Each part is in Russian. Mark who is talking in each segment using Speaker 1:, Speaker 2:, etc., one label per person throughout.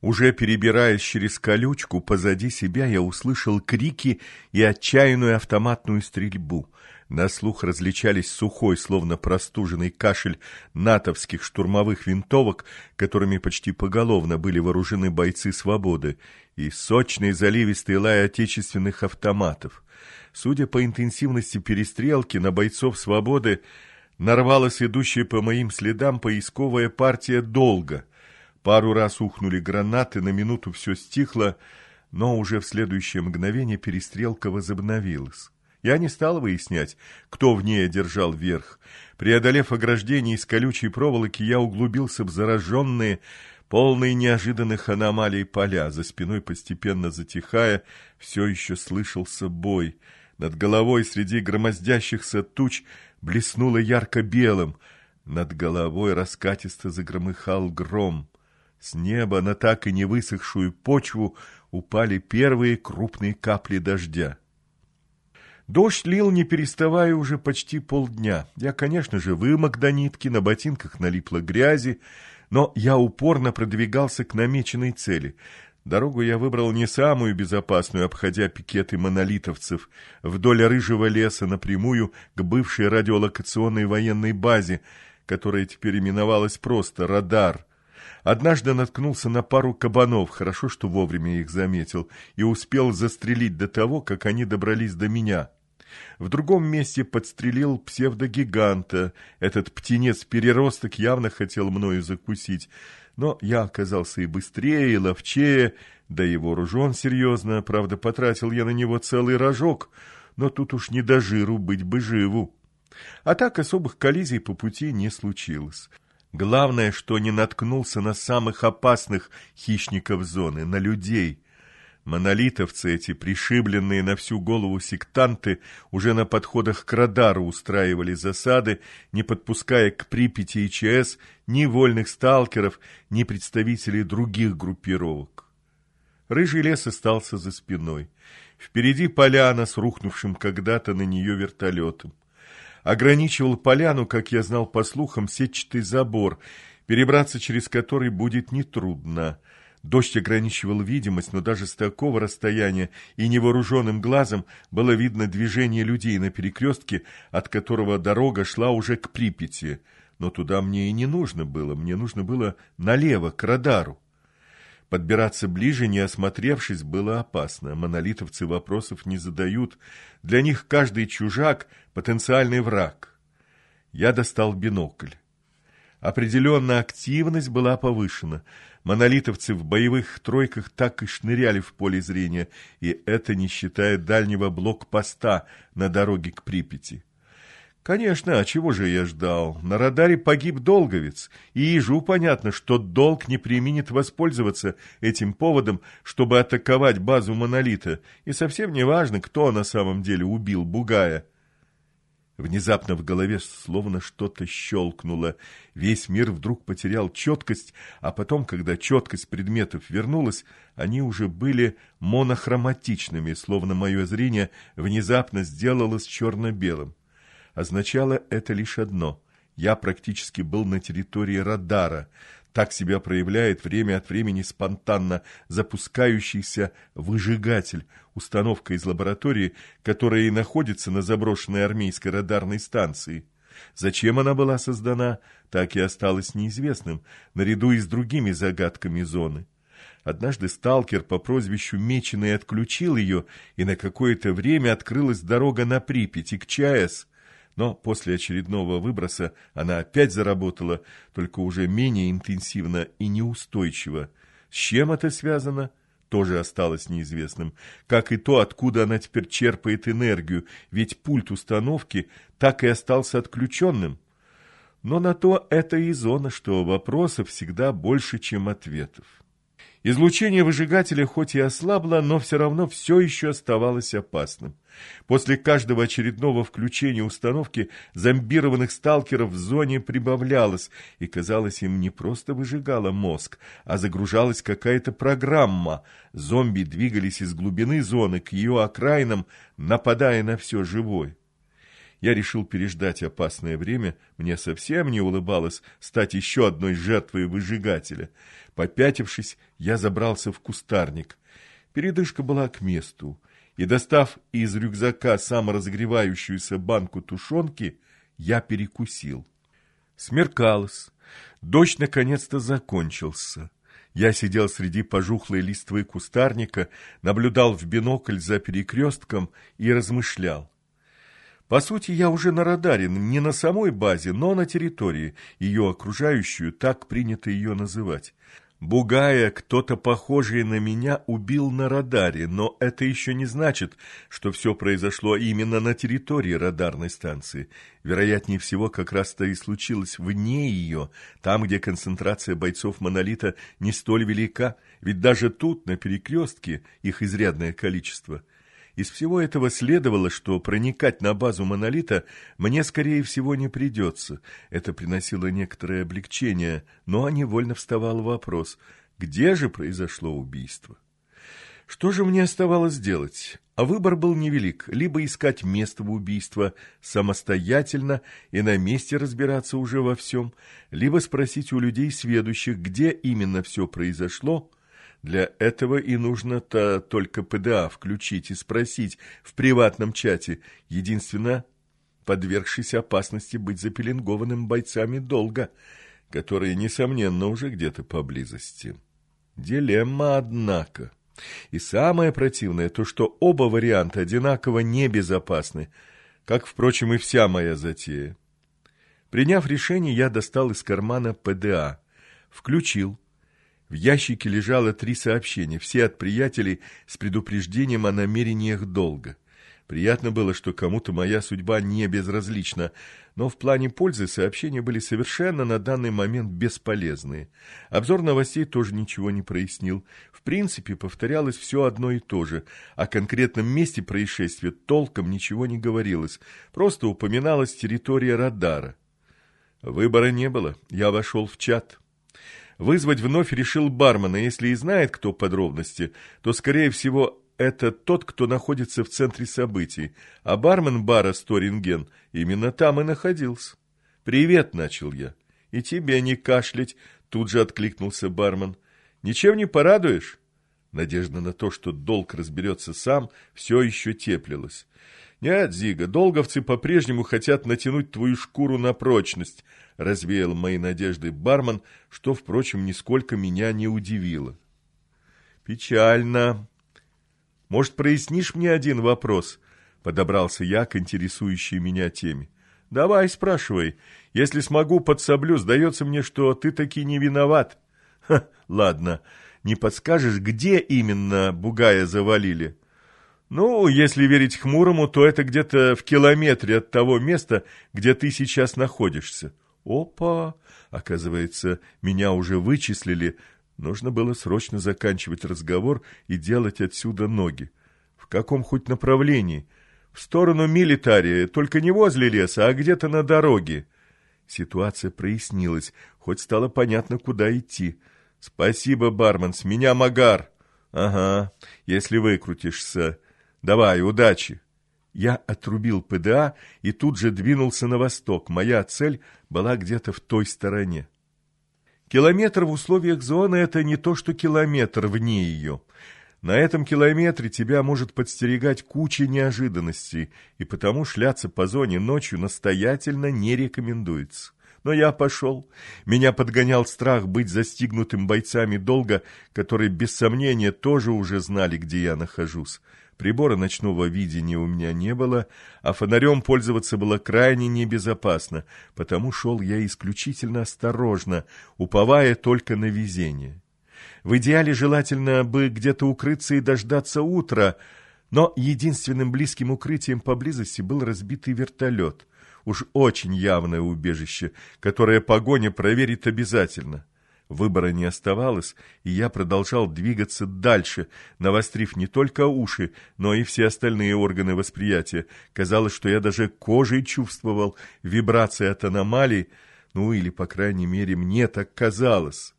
Speaker 1: Уже перебираясь через колючку, позади себя я услышал крики и отчаянную автоматную стрельбу. На слух различались сухой, словно простуженный кашель натовских штурмовых винтовок, которыми почти поголовно были вооружены бойцы «Свободы», и сочный заливистый лай отечественных автоматов. Судя по интенсивности перестрелки, на бойцов «Свободы» нарвалась идущая по моим следам поисковая партия «Долго». Пару раз ухнули гранаты, на минуту все стихло, но уже в следующее мгновение перестрелка возобновилась. Я не стал выяснять, кто в ней одержал верх. Преодолев ограждение из колючей проволоки, я углубился в зараженные, полные неожиданных аномалий поля. За спиной, постепенно затихая, все еще слышался бой. Над головой среди громоздящихся туч блеснуло ярко-белым. Над головой раскатисто загромыхал гром. С неба на так и не высохшую почву упали первые крупные капли дождя. Дождь лил, не переставая, уже почти полдня. Я, конечно же, вымок до нитки, на ботинках налипло грязи, но я упорно продвигался к намеченной цели. Дорогу я выбрал не самую безопасную, обходя пикеты монолитовцев, вдоль рыжего леса напрямую к бывшей радиолокационной военной базе, которая теперь именовалась просто «Радар». Однажды наткнулся на пару кабанов, хорошо, что вовремя их заметил, и успел застрелить до того, как они добрались до меня. В другом месте подстрелил псевдогиганта. Этот птенец-переросток явно хотел мною закусить. Но я оказался и быстрее, и ловчее, да и вооружен серьезно. Правда, потратил я на него целый рожок, но тут уж не до жиру быть бы живу. А так особых коллизий по пути не случилось. Главное, что не наткнулся на самых опасных хищников зоны, на людей. Монолитовцы эти, пришибленные на всю голову сектанты, уже на подходах к радару устраивали засады, не подпуская к Припяти и ЧС ни вольных сталкеров, ни представителей других группировок. Рыжий лес остался за спиной. Впереди поляна с рухнувшим когда-то на нее вертолетом ограничивал поляну, как я знал по слухам, сетчатый забор, перебраться через который будет нетрудно. Дождь ограничивал видимость, но даже с такого расстояния и невооруженным глазом было видно движение людей на перекрестке, от которого дорога шла уже к Припяти. Но туда мне и не нужно было, мне нужно было налево, к радару. Подбираться ближе, не осмотревшись, было опасно. Монолитовцы вопросов не задают. Для них каждый чужак – потенциальный враг. Я достал бинокль. Определенно активность была повышена. Монолитовцы в боевых тройках так и шныряли в поле зрения, и это не считая дальнего блокпоста на дороге к Припяти. Конечно, а чего же я ждал? На радаре погиб долговец, и ежу понятно, что долг не применит воспользоваться этим поводом, чтобы атаковать базу монолита, и совсем не важно, кто на самом деле убил Бугая. Внезапно в голове словно что-то щелкнуло. Весь мир вдруг потерял четкость, а потом, когда четкость предметов вернулась, они уже были монохроматичными, словно мое зрение внезапно сделалось черно-белым. Означало это лишь одно. Я практически был на территории радара. Так себя проявляет время от времени спонтанно запускающийся выжигатель, установка из лаборатории, которая и находится на заброшенной армейской радарной станции. Зачем она была создана, так и осталось неизвестным, наряду и с другими загадками зоны. Однажды сталкер по прозвищу Меченый отключил ее, и на какое-то время открылась дорога на Припять и к ЧАЭС но после очередного выброса она опять заработала, только уже менее интенсивно и неустойчиво. С чем это связано, тоже осталось неизвестным, как и то, откуда она теперь черпает энергию, ведь пульт установки так и остался отключенным. Но на то это и зона, что вопросов всегда больше, чем ответов. Излучение выжигателя хоть и ослабло, но все равно все еще оставалось опасным. После каждого очередного включения установки зомбированных сталкеров в зоне прибавлялось, и, казалось, им не просто выжигало мозг, а загружалась какая-то программа. Зомби двигались из глубины зоны к ее окраинам, нападая на все живое. Я решил переждать опасное время, мне совсем не улыбалось стать еще одной жертвой выжигателя. Попятившись, я забрался в кустарник. Передышка была к месту, и, достав из рюкзака саморазогревающуюся банку тушенки, я перекусил. Смеркалось, дождь наконец-то закончился. Я сидел среди пожухлой листвы кустарника, наблюдал в бинокль за перекрестком и размышлял. По сути, я уже на радаре, не на самой базе, но на территории, ее окружающую, так принято ее называть. Бугая, кто-то похожий на меня убил на радаре, но это еще не значит, что все произошло именно на территории радарной станции. Вероятнее всего, как раз-то и случилось вне ее, там, где концентрация бойцов «Монолита» не столь велика, ведь даже тут, на перекрестке, их изрядное количество – из всего этого следовало, что проникать на базу монолита мне, скорее всего, не придется. Это приносило некоторое облегчение, но невольно вставал вопрос, где же произошло убийство? Что же мне оставалось делать? А выбор был невелик. Либо искать место убийства самостоятельно и на месте разбираться уже во всем, либо спросить у людей сведущих, где именно все произошло, для этого и нужно-то только ПДА включить и спросить в приватном чате, единственно подвергшись опасности быть запеленгованным бойцами долга, которые, несомненно, уже где-то поблизости. Дилемма, однако. И самое противное то, что оба варианта одинаково небезопасны, как, впрочем, и вся моя затея. Приняв решение, я достал из кармана ПДА, включил, в ящике лежало три сообщения, все от приятелей с предупреждением о намерениях долга. Приятно было, что кому-то моя судьба не безразлична, но в плане пользы сообщения были совершенно на данный момент бесполезные. Обзор новостей тоже ничего не прояснил. В принципе, повторялось все одно и то же. О конкретном месте происшествия толком ничего не говорилось, просто упоминалась территория радара. Выбора не было, я вошел в чат. Вызвать вновь решил бармена. Если и знает кто подробности, то, скорее всего, это тот, кто находится в центре событий. А бармен бара Сторинген именно там и находился. «Привет», — начал я. «И тебе не кашлять», — тут же откликнулся бармен. «Ничем не порадуешь?» Надежда на то, что долг разберется сам, все еще теплилась. «Нет, Зига, долговцы по-прежнему хотят натянуть твою шкуру на прочность», — развеял мои надежды бармен, что, впрочем, нисколько меня не удивило. «Печально. Может, прояснишь мне один вопрос?» — подобрался я к интересующей меня теме. «Давай, спрашивай. Если смогу, подсоблю. Сдается мне, что ты таки не виноват». «Ха, ладно. Не подскажешь, где именно Бугая завалили?» Ну, если верить Хмурому, то это где-то в километре от того места, где ты сейчас находишься. Опа! Оказывается, меня уже вычислили. Нужно было срочно заканчивать разговор и делать отсюда ноги. В каком хоть направлении? В сторону милитария, только не возле леса, а где-то на дороге. Ситуация прояснилась, хоть стало понятно, куда идти. Спасибо, бармен, с меня Магар. Ага, если выкрутишься. Давай, удачи!» Я отрубил ПДА и тут же двинулся на восток. Моя цель была где-то в той стороне. Километр в условиях зоны – это не то, что километр вне ее. На этом километре тебя может подстерегать куча неожиданностей, и потому шляться по зоне ночью настоятельно не рекомендуется. Но я пошел. Меня подгонял страх быть застигнутым бойцами долга, которые, без сомнения, тоже уже знали, где я нахожусь. Прибора ночного видения у меня не было, а фонарем пользоваться было крайне небезопасно, потому шел я исключительно осторожно, уповая только на везение. В идеале желательно бы где-то укрыться и дождаться утра, но единственным близким укрытием поблизости был разбитый вертолет. Уж очень явное убежище, которое погоня проверит обязательно. Выбора не оставалось, и я продолжал двигаться дальше, навострив не только уши, но и все остальные органы восприятия. Казалось, что я даже кожей чувствовал вибрации от аномалий, ну или, по крайней мере, мне так казалось.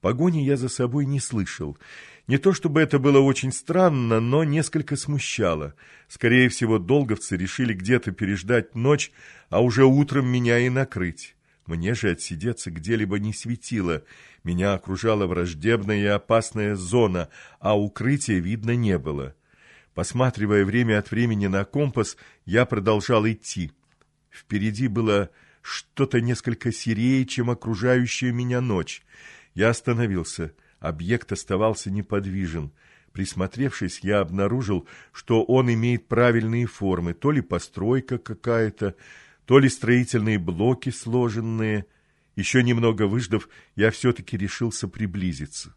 Speaker 1: Погони я за собой не слышал. Не то чтобы это было очень странно, но несколько смущало. Скорее всего, долговцы решили где-то переждать ночь, а уже утром меня и накрыть. Мне же отсидеться где-либо не светило. Меня окружала враждебная и опасная зона, а укрытия видно не было. Посматривая время от времени на компас, я продолжал идти. Впереди было что-то несколько серее, чем окружающая меня ночь. Я остановился. Объект оставался неподвижен. Присмотревшись, я обнаружил, что он имеет правильные формы, то ли постройка какая-то, то ли строительные блоки сложенные. Еще немного выждав, я все-таки решился приблизиться.